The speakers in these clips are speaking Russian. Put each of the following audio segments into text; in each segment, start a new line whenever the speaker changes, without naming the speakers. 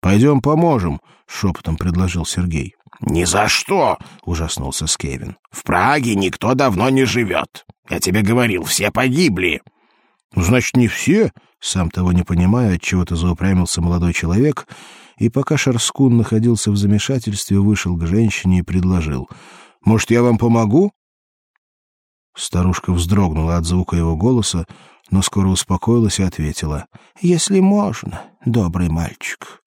Пойдем поможем, шепотом предложил Сергей.
Ни за что, ужаснулся Скевин. В Праге никто давно не живет. Я тебе говорил, все погибли.
Ну, значит, не все, сам того не понимая, от чего-то заупрямился молодой человек, и пока Шарскун находился в замешательстве, вышел к женщине и предложил: "Может, я вам помогу?" Старушка вздрогнула от звука его голоса, но скоро успокоилась и ответила: "Если можно, добрый мальчик".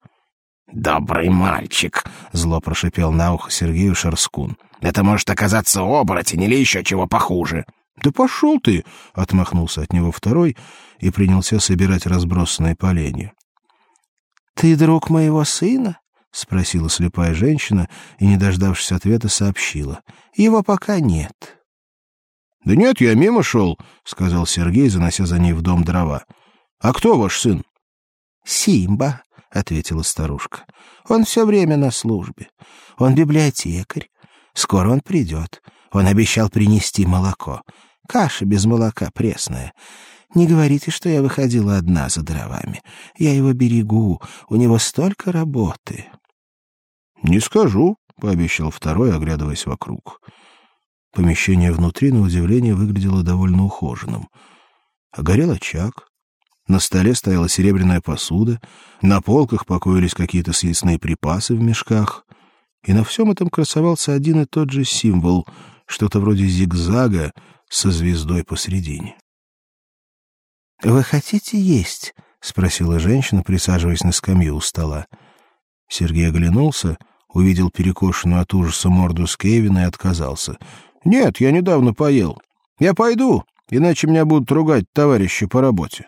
Добрый мальчик, зло прошипел на ухо Сергею Шарскун. Это может оказаться оборотень или еще чего похуже.
Да пошел ты, отмахнулся от него второй и принялся собирать разбросанные поленья. Ты друг моего сына? спросила слепая женщина и, не дождавшись ответа, сообщила: его пока нет. Да нет, я мимо шел», — сказал Сергей, занося за ней в дом дрова. А кто ваш сын? Симба, ответила старушка. Он все время на службе. Он библиотекарь. Скоро он придет. Он обещал принести молоко. Каша без молока пресная. Не говорите, что я выходила одна за дровами. Я его берегу. У него столько работы. Не скажу, пообещал второй, оглядываясь вокруг. Помещение внутри, на удивление, выглядело довольно ухоженным. А горел очаг. На столе стояла серебряная посуда, на полках покоились какие-то съестные припасы в мешках, и на всем этом красовался один и тот же символ, что-то вроде зигзага со звездой посредине. Вы хотите есть? спросила женщина, присаживаясь на скамью у стола. Сергей оглянулся, увидел перекошенную от ужаса морду Скевина и отказался. Нет, я недавно поел. Я пойду, иначе меня будут ругать товарищи по работе.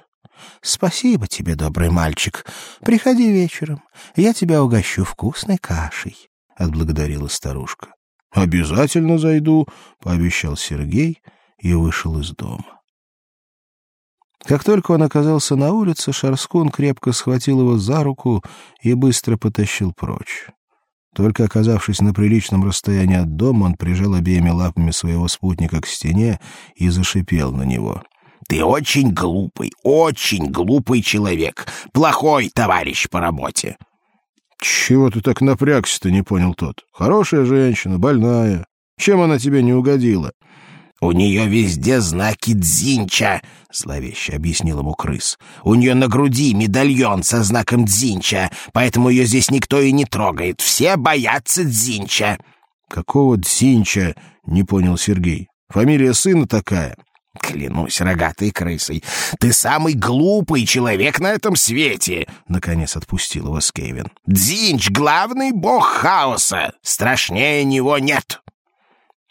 Спасибо тебе, добрый мальчик. Приходи вечером, я тебя угощу вкусной кашей, отблагодарила старушка. Обязательно зайду, пообещал Сергей и вышел из дома. Как только он оказался на улице, Шарскун крепко схватил его за руку и быстро потащил прочь. Только оказавшись на приличном расстоянии от дома, он прижал обеими лапами своего спутника к стене и зашипел на него.
Ты очень глупый, очень глупый человек, плохой товарищ по работе.
Чего ты так напрягся-то, не понял тот. Хорошая женщина, больная. Чем она тебе не угодила?
У нее везде знаки Дзинча, зловеще объяснил ему крыс. У нее на груди медальон со знаком Дзинча, поэтому ее здесь никто и не трогает. Все боятся Дзинча.
Какого Дзинча? Не понял Сергей. Фамилия сына такая.
Клянусь рогатой крысой, ты самый глупый человек на этом свете, наконец отпустил его Скевин. Дзинч главный бог хаоса, страшнее него нет.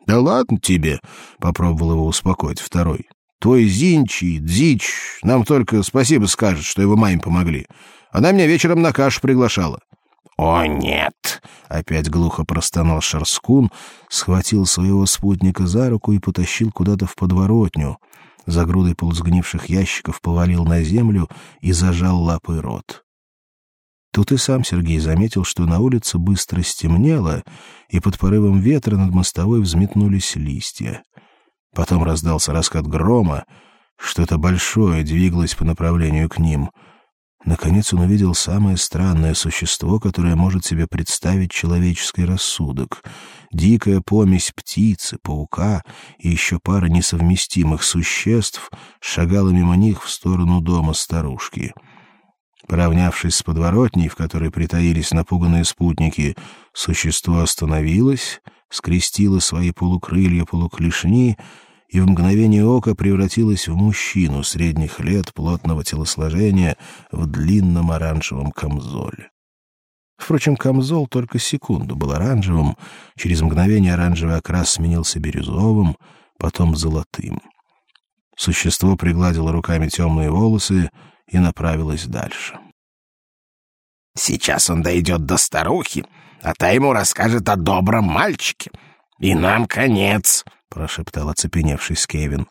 Да ладно тебе, попробовал его успокоить второй. Твой Зинч и Дзич нам только спасибо скажут, что его маме помогли. Она меня вечером на кашу приглашала.
«О, нет!»
— опять глухо простонал Шарскун, схватил своего спутника за руку и потащил куда-то в подворотню. За грудой полусгнивших ящиков повалил на землю и зажал лапой рот. Тут и сам Сергей заметил, что на улице быстро стемнело, и под порывом ветра над мостовой взметнулись листья. Потом раздался раскат грома, что-то большое двигалось по направлению к ним — Наконец он увидел самое странное существо, которое может себе представить человеческий рассудок. Дикая помесь птицы, паука и еще пара несовместимых существ шагала мимо них в сторону дома старушки. Поравнявшись с подворотней, в которой притаились напуганные спутники, существо остановилось, скрестило свои полукрылья полуклешни и в мгновение ока превратилась в мужчину средних лет, плотного телосложения, в длинном оранжевом камзоле. Впрочем, камзол только секунду был оранжевым, через мгновение оранжевый окрас сменился бирюзовым, потом золотым. Существо пригладило руками темные волосы и направилось дальше.
Сейчас он дойдет до старухи, а та ему расскажет о добром мальчике, и нам конец
прошептал оцепеневший Скевин.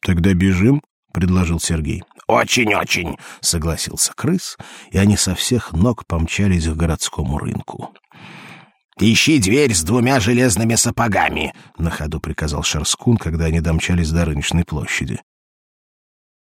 Тогда бежим, предложил Сергей.
Очень-очень,
согласился крыс, и они со всех ног помчались к городскому рынку.
Ищи дверь с двумя железными сапогами,
на ходу приказал Шарскун, когда они домчались до рыночной площади.